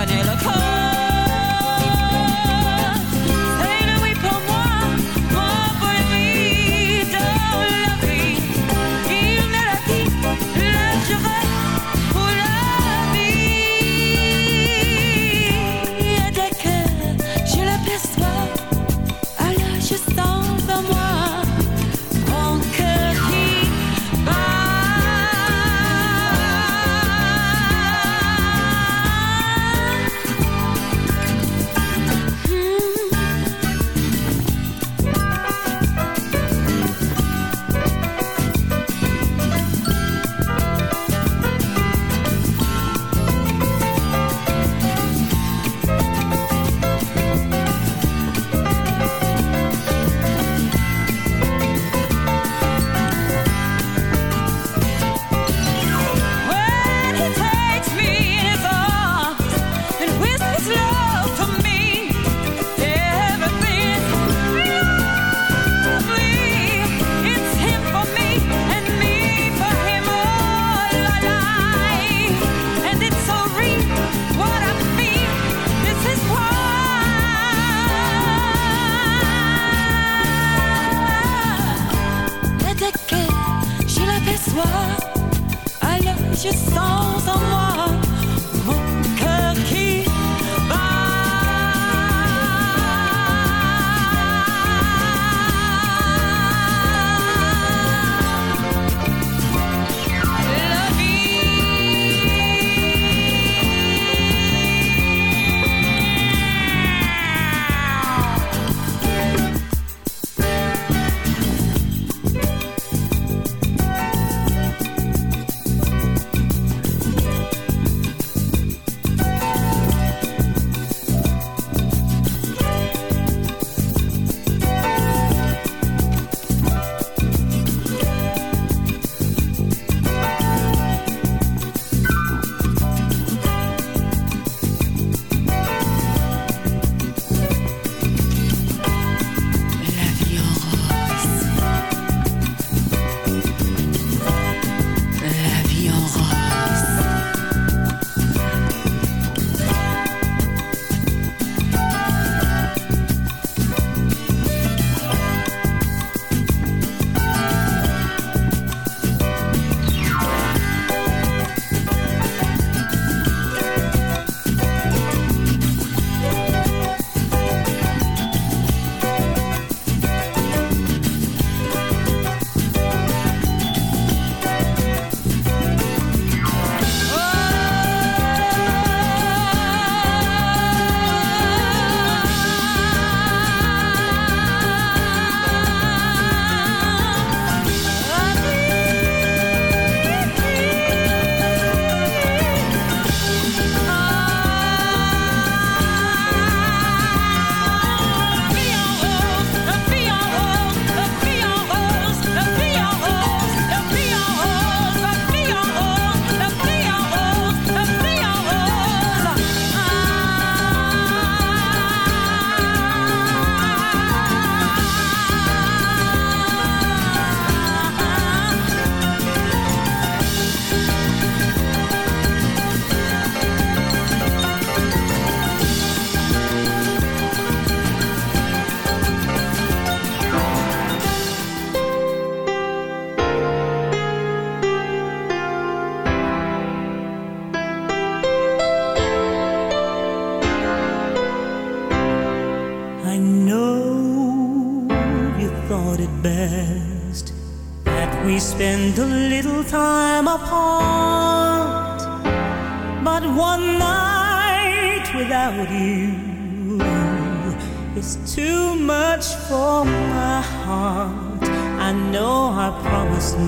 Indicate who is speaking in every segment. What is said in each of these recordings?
Speaker 1: I
Speaker 2: need a cold.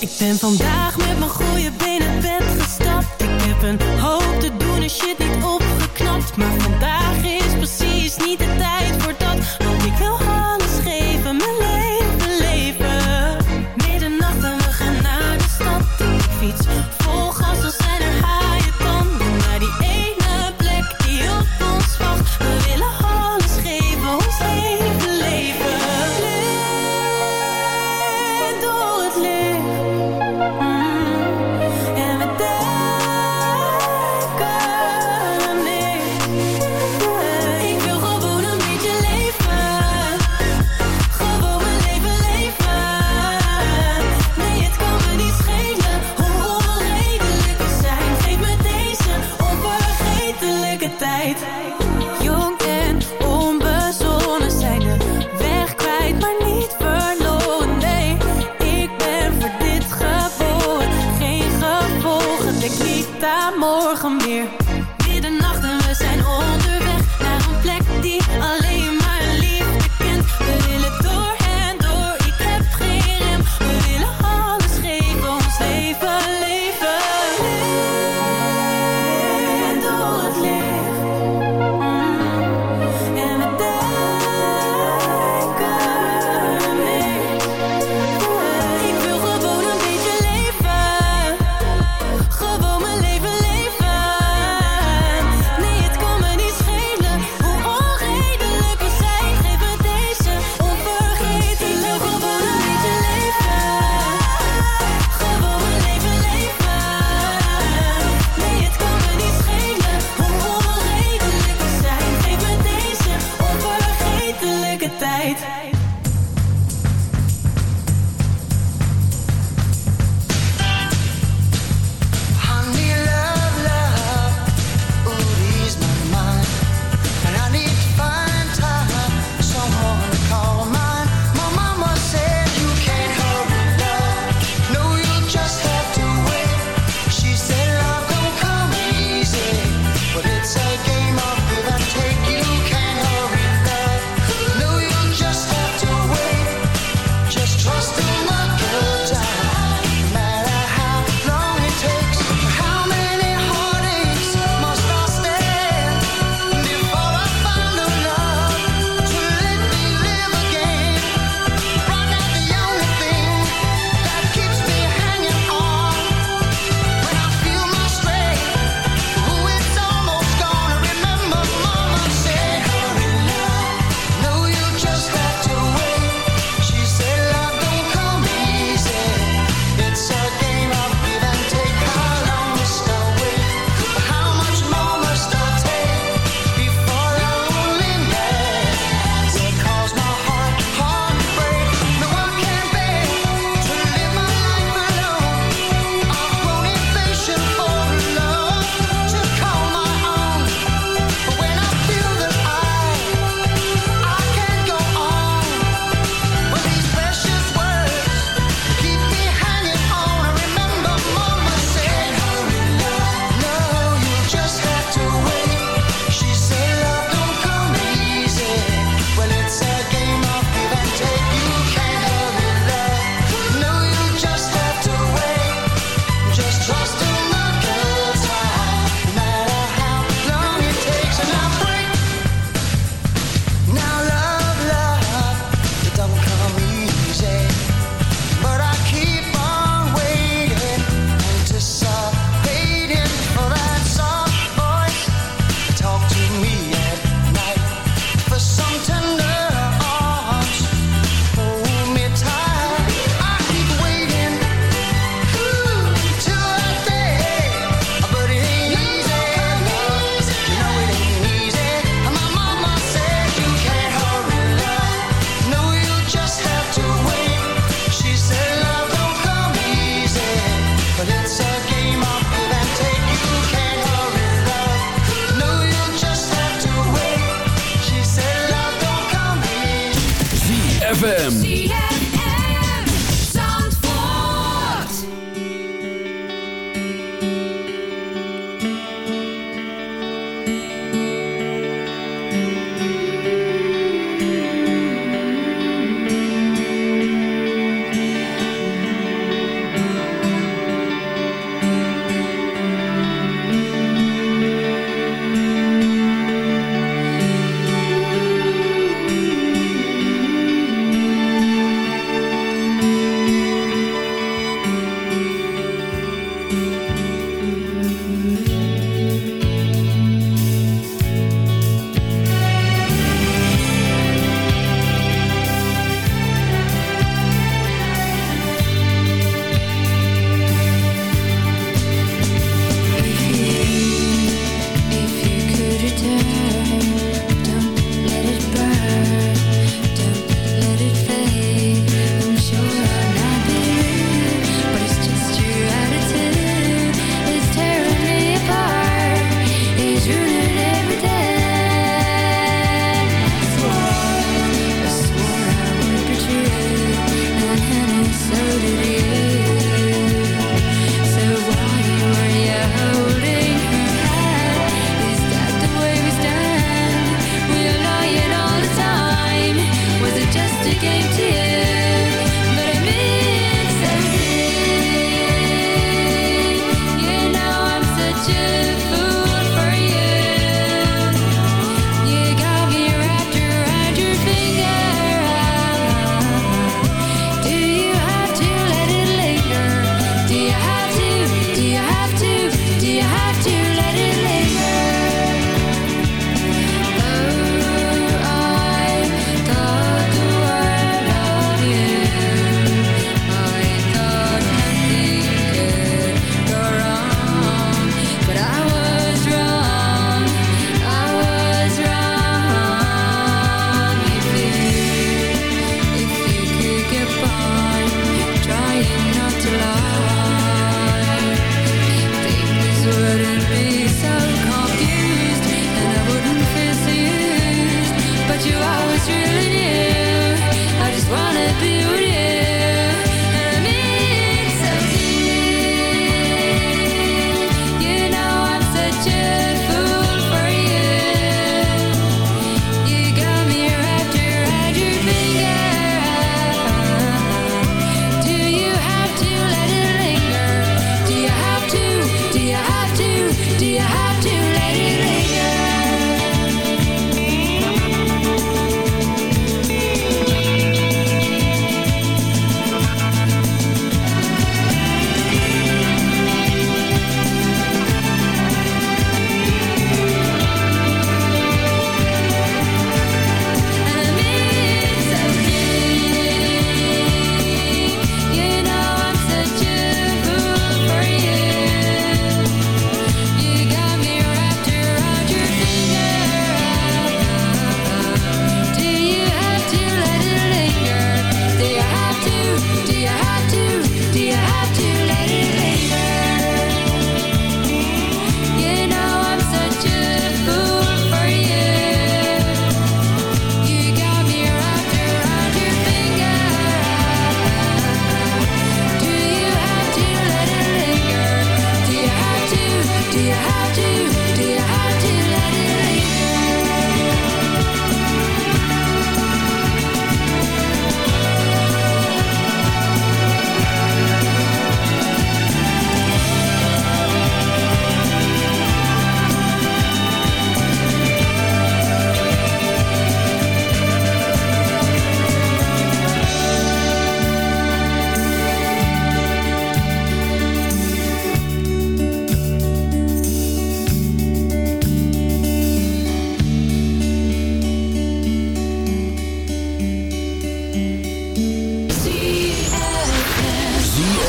Speaker 3: Ik ben vandaag met mijn goede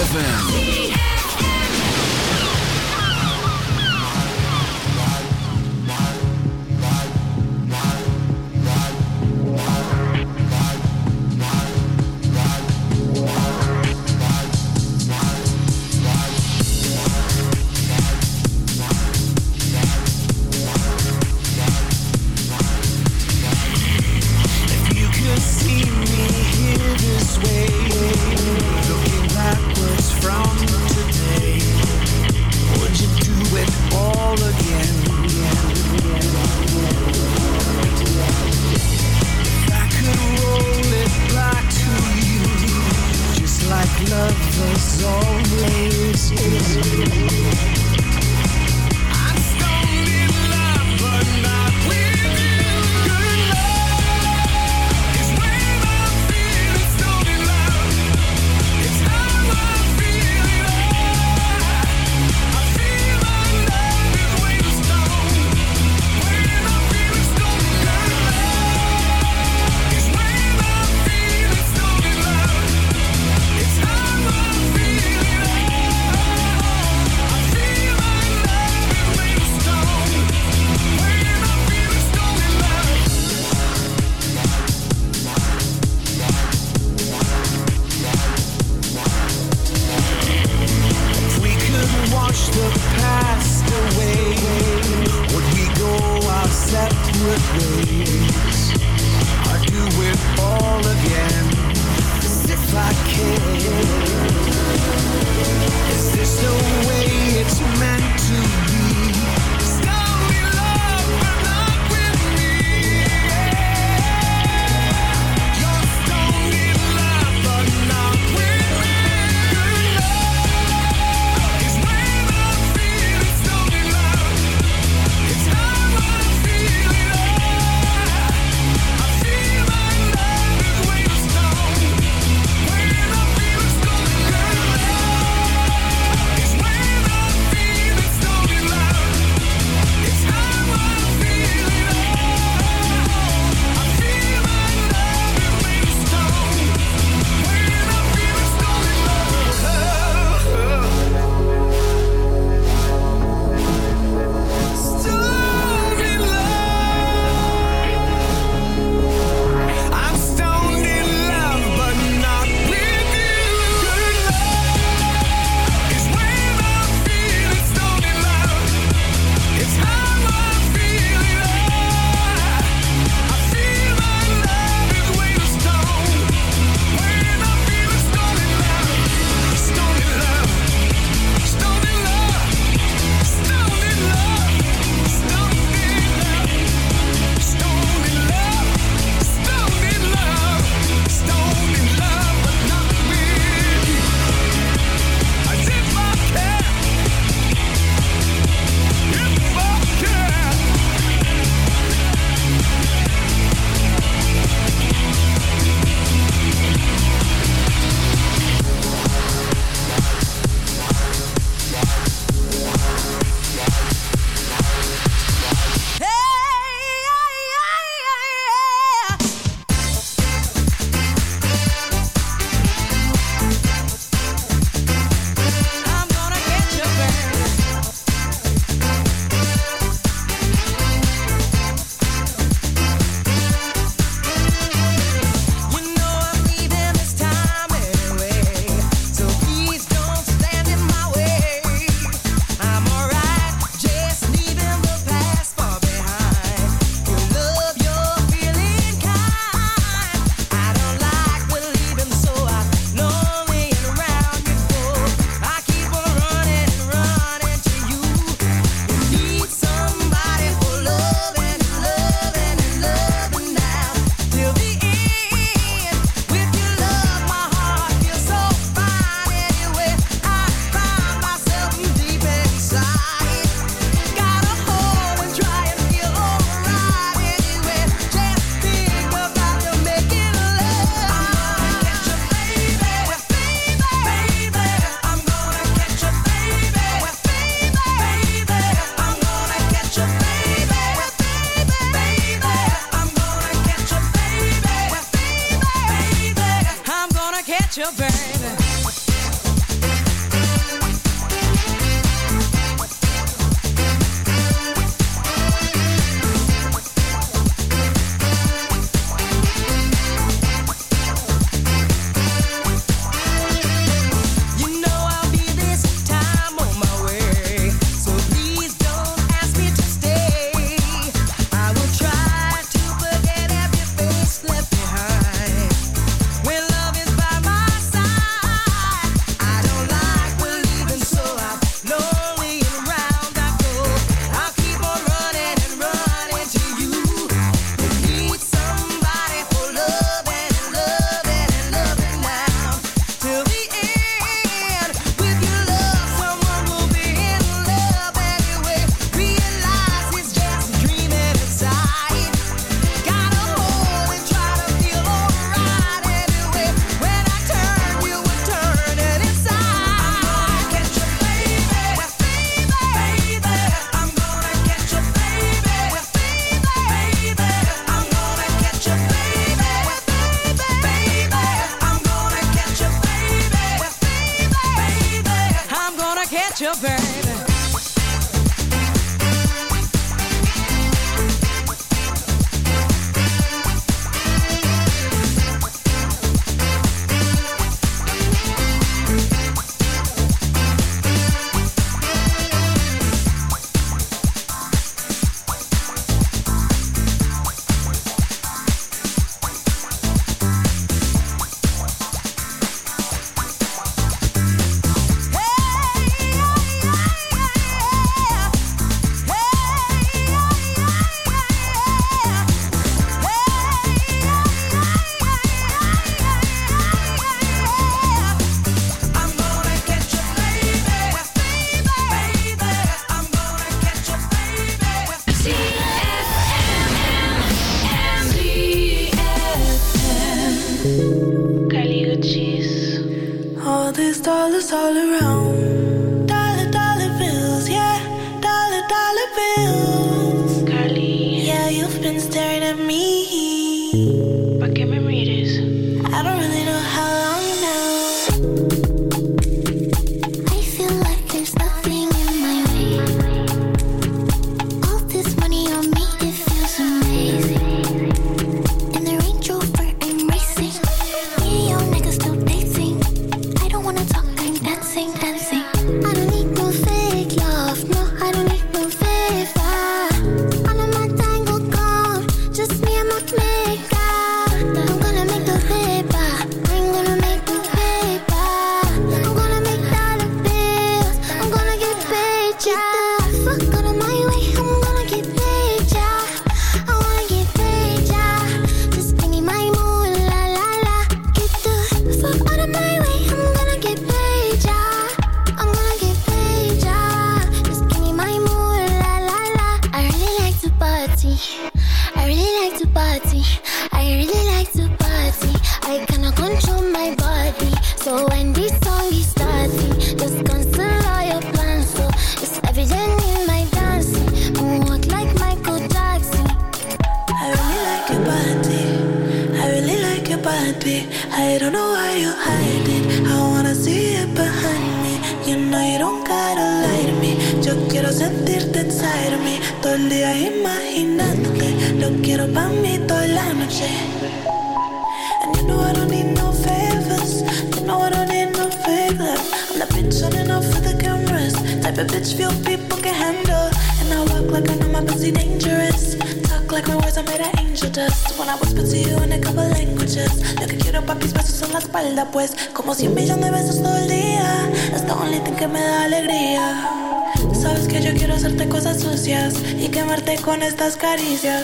Speaker 4: ZFM.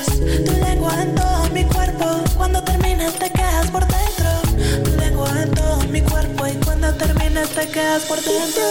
Speaker 5: labios, tu lengua en mi cuerpo. Cuando terminas te quedas por dentro. Tu lengua en todo mi cuerpo y cuando terminas te quedas por dentro.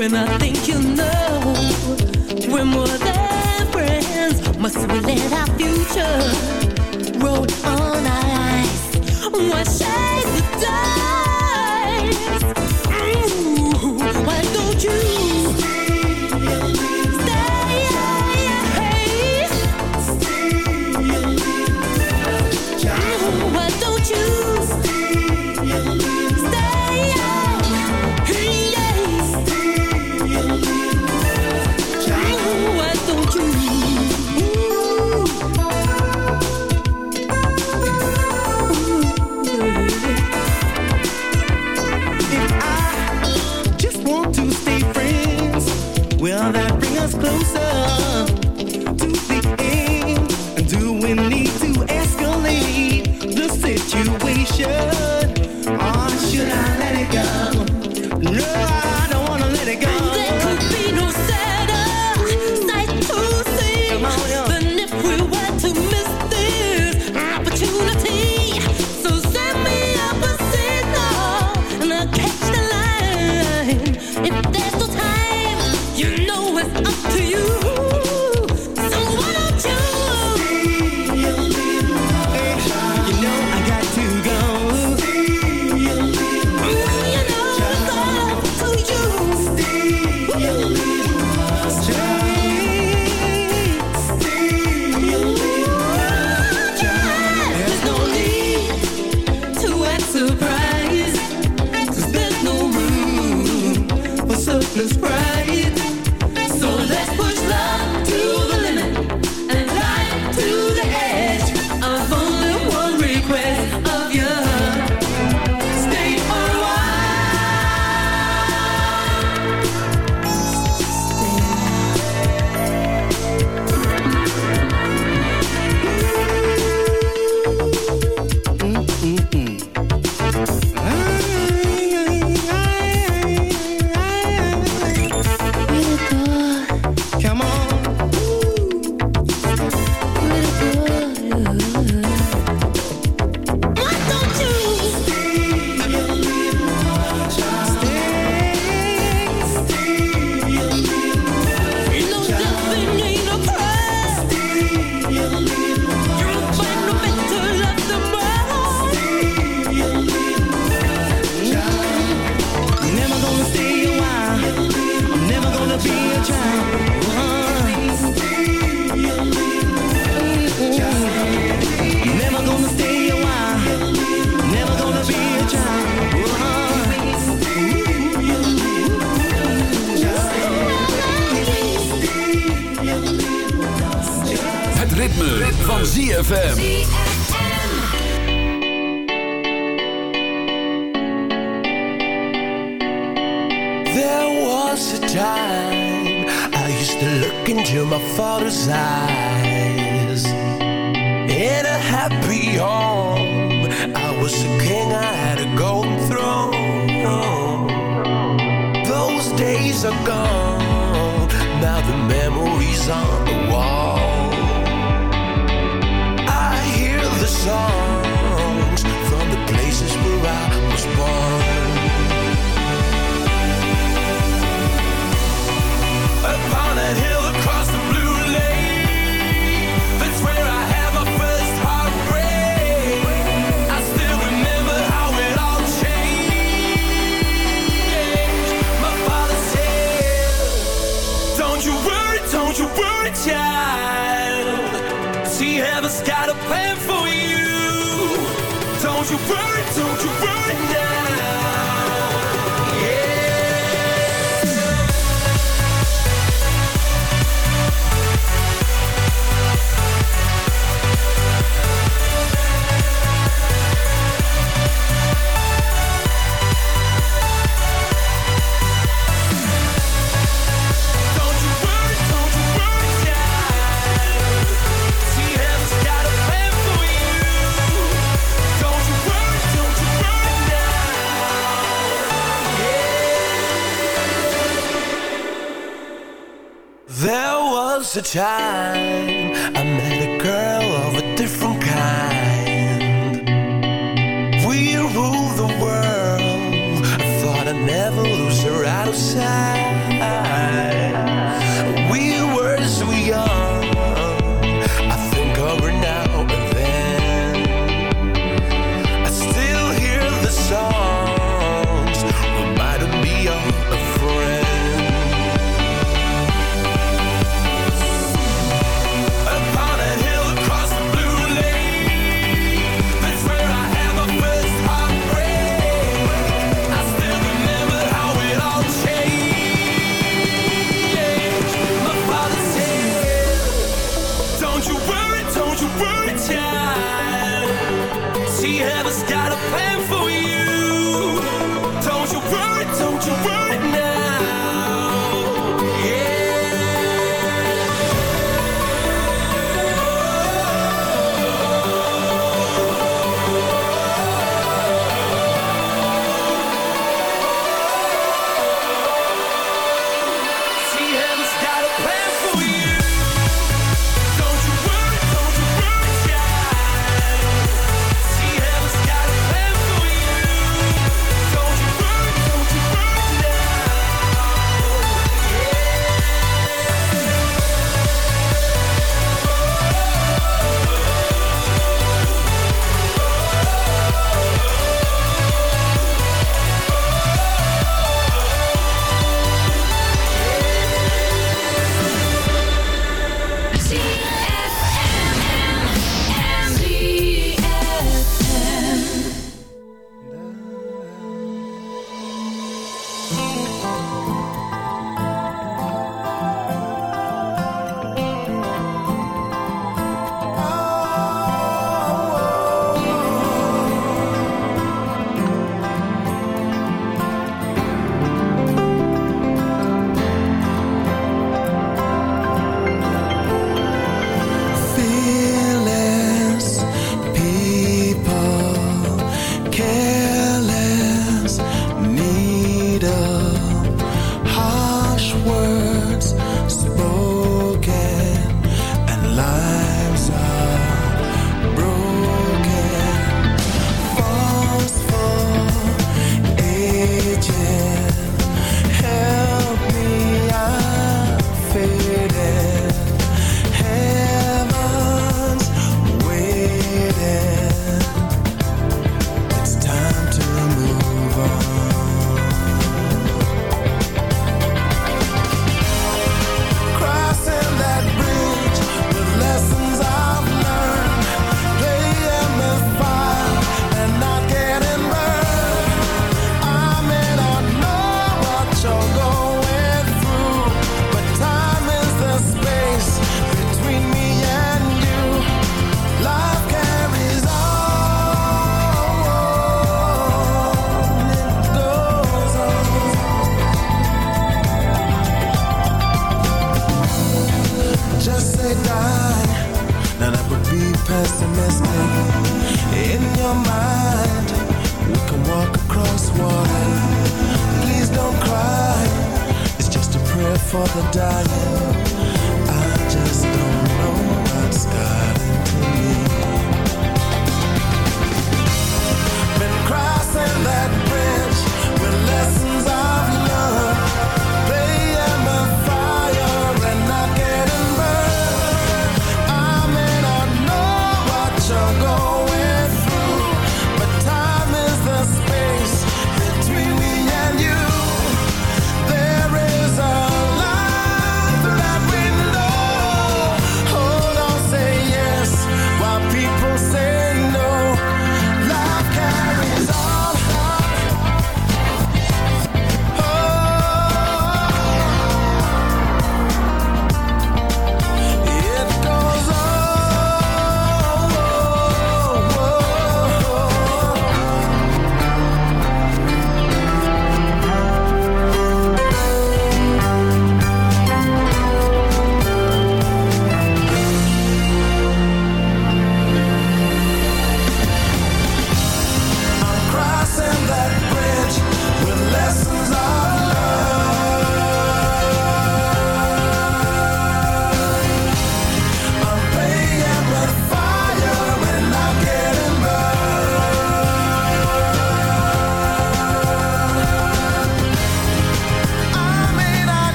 Speaker 3: when I think you know we're more than friends. Must we let our future roll on ice? eyes? What shades of dice? Ooh, why don't you? don't you
Speaker 6: the
Speaker 3: time.
Speaker 6: I
Speaker 7: she ever's got a plan.